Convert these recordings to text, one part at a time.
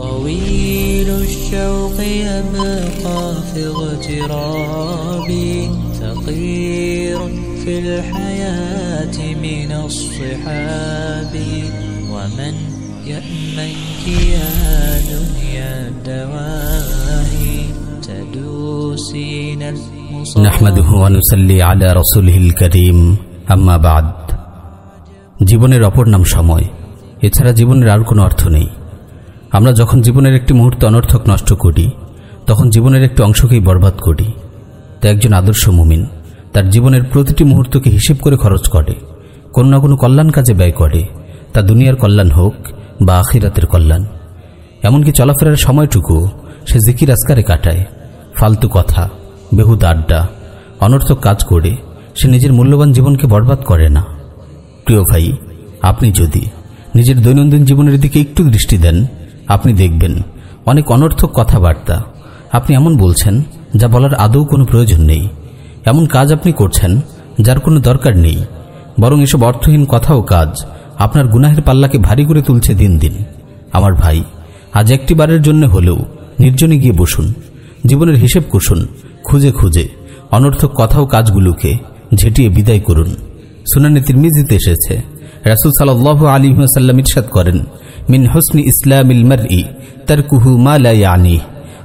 طويل الشوق يبقى في اغترابي ثقير في الحياة من الصحاب ومن يأمنك يا دنيا الدواهي تدوسين المصاب نحمده ونسلي على رسوله الكريم আম্মা বাদ জীবনের অপর নাম সময় এছাড়া জীবনের আর কোনো অর্থ নেই আমরা যখন জীবনের একটি মুহূর্ত অনর্থক নষ্ট করি, তখন জীবনের একটি অংশকেই বরবাদ করি। তা একজন আদর্শ মুমিন, তার জীবনের প্রতিটি মুহূর্তকে হিসেব করে খরচ করে, কোনো না কোনো কল্যাণ কাজে ব্যয় করে, তা দুনিয়ার কল্যাণ হোক বা আখিরাতের কল্যাণ। এমনকি চলাফেরার সময়টুকু সে জিকির আজকারে কাটায়, ফালতু কথা, বেহুদ আড্ডা, অনর্থক কাজ করে সে নিজের মূল্যবান জীবনকে বরবাদ করে না। প্রিয় ভাই, আপনি যদি নিজের দৈনন্দিন জীবনের দিকে একটু দৃষ্টি দেন আপনি দেখবেন। অনেক অনর্থক কথাবার্তা। আপনি এমন বলছেন, যা বলার আদৌ কোনো প্রয়োজন নেই। এমন কাজ আপনি করছেন, যার কোনো দরকার নেই। বরং এসব অর্থহীন কথা ও কাজ, আপনার গুনাহের পাল্লাকে ভারী করে তুলছে দিন দিন। আমার ভাই, আজ একটি বারের জন্য হলেও নির্জনে গিয়ে বসুন। জীবনের হিসেব কষুন, খুঁজে খুঁজে অনর্থক কথা ও কাজগুলোকে ঝেঁটিয়ে বিদায় করুন। সুনানে তিরমিজিতে এসেছে, রাসুল সাল্লাহ আলী সাল্লাম ইরশাদ করেন মিন হোসনি ইসলামিল মার ই তার কুহু মা আনি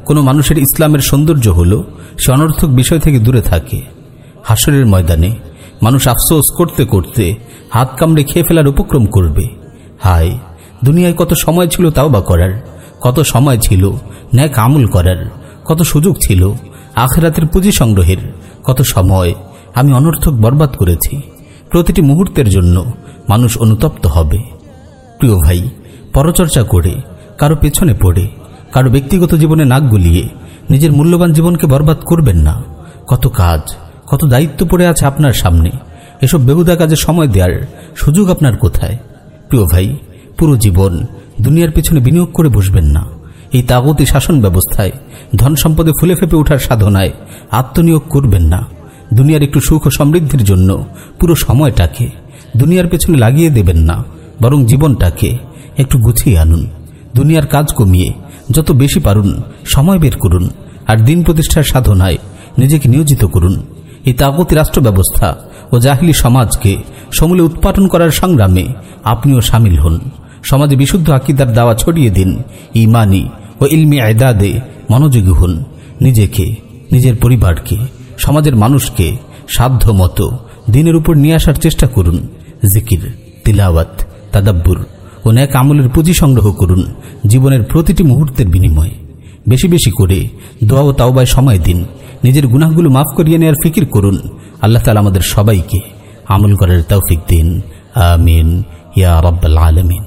কোনো মানুষের ইসলামের সৌন্দর্য হল, সে অনর্থক বিষয় থেকে দূরে থাকে। হাসরের ময়দানে মানুষ আফসোস করতে করতে হাত কামড়ে খেয়ে ফেলার উপক্রম করবে। হায়, দুনিয়ায় কত সময় ছিল তাও বা করার, কত সময় ছিল ন্যাক আমল করার, কত সুযোগ ছিল আখেরাতের পুঁজি সংগ্রহের, কত সময় আমি অনর্থক বরবাদ করেছি। প্রতিটি মুহূর্তের জন্য মানুষ অনুতপ্ত হবে। প্রিয় ভাই পরচর্চা করে, কারও পেছনে পড়ে, কারও ব্যক্তিগত জীবনে নাক গুলিয়ে, নিজের মূল্যবান জীবনকে বরবাদ করবেন না। কত কাজ, কত দায়িত্ব পড়ে আছে আপনার সামনে। এসব বেহুদা কাজে সময় দেওয়ার সুযোগ আপনার কোথায়? প্রিয় ভাই, পুরো জীবন দুনিয়ার পেছনে বিনিয়োগ করে বসবেন না। এই তাগতি শাসন ব্যবস্থায়, ধন সম্পদে ফুলে ফেপে ওঠার সাধনায় আত্মনিয়োগ করবেন না। দুনিয়ার একটু সুখ ও সমৃদ্ধির জন্য পুরো সময়টাকে দুনিয়ার পেছনে লাগিয়ে দেবেন না, বরং জীবনটাকে একটু গুছিয়ে আনুন। দুনিয়ার কাজ কমিয়ে যত বেশি পারুন, সময় বের করুন আর দিন প্রতিষ্ঠার সাধনায় নিজেকে নিয়োজিত করুন। এই তাগতি রাষ্ট্র ব্যবস্থা ও জাহিলি সমাজকে সমূলে উৎপাদন করার সংগ্রামে আপনিও সামিল হন। সমাজে বিশুদ্ধ আকিদার দাওয়া ছড়িয়ে দিন ইমানি ও ইলমি আয়দাদে মনোযোগী হন। নিজেকে, নিজের পরিবারকে, সমাজের মানুষকে সাধ্য মতো দিনের উপর নিয়ে আসার চেষ্টা করুন। জিকির, তিলাওয়াত, তাদাব্বুর ও এক আমলের পুঁজি সংগ্রহ করুন জীবনের প্রতিটি মুহূর্তের বিনিময়ে। বেশি বেশি করে দোয়া ও তাওবায় সময় দিন, নিজের গুনাহগুলো মাফ করিয়ে নেয়ার ফিকির করুন। আল্লাহ তালা আমাদের সবাইকে আমল করার তৌফিক দিন। আমিন। ইয়া রব্বাল আলমিন।